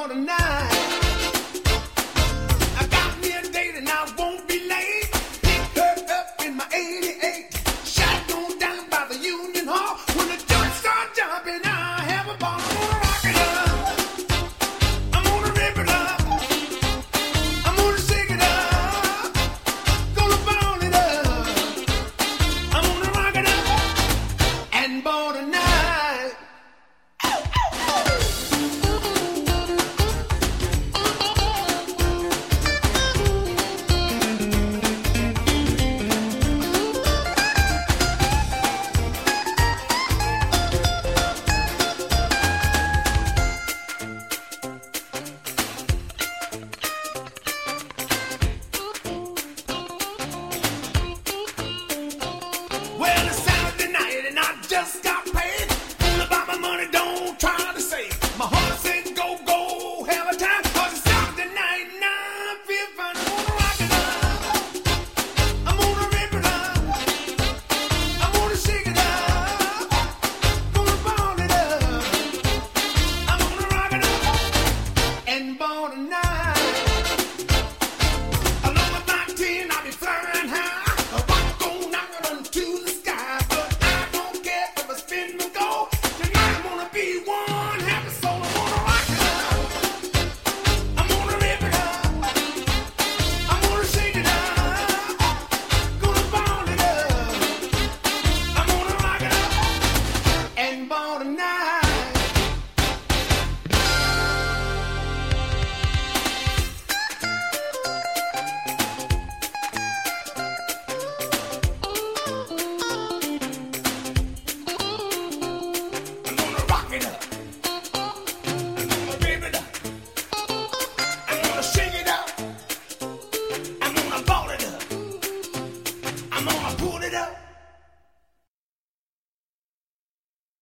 on tonight. tonight.